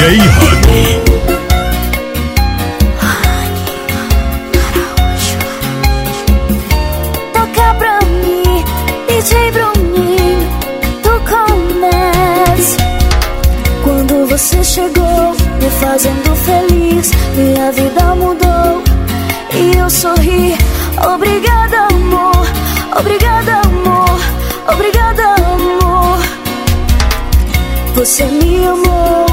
DJ Honey. Toca pra mim, DJ Bruninho, do Comércio. Quando você chegou, me fazendo feliz, minha vida mudou e eu sorri. Obrigada, amor, obrigada, amor, obrigada, amor. Você me amou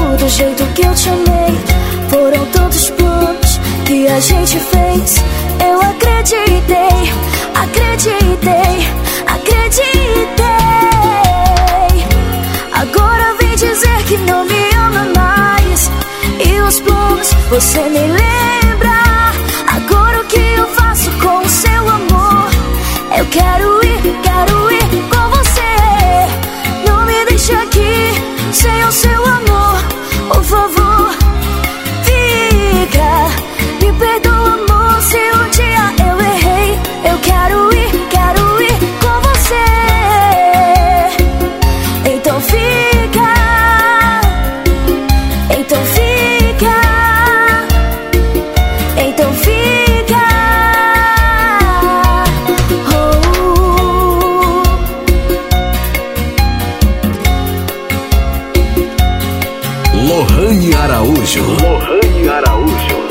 a gente fez. Eu acreditei, acreditei, acreditei. Agora vem dizer que não me ama mais. E os planos você me lembra. Araújo. Lohane Araújo.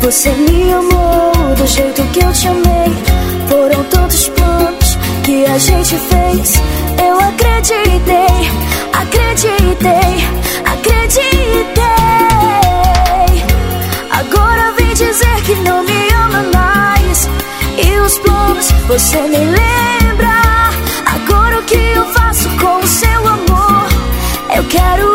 Você me amou do jeito que eu te amei. Foram tantos planos que a gente fez. Eu acreditei, acreditei, acreditei. Agora vem dizer que não me ama mais. E os planos você me lembra. Agora o que eu faço quero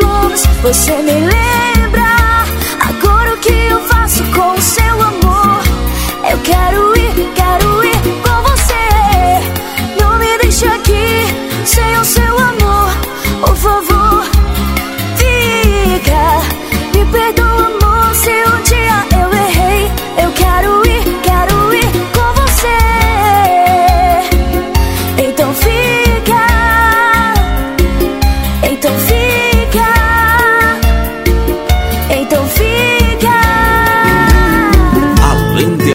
Planos você me lembra. Agora o que eu faço com o seu amor?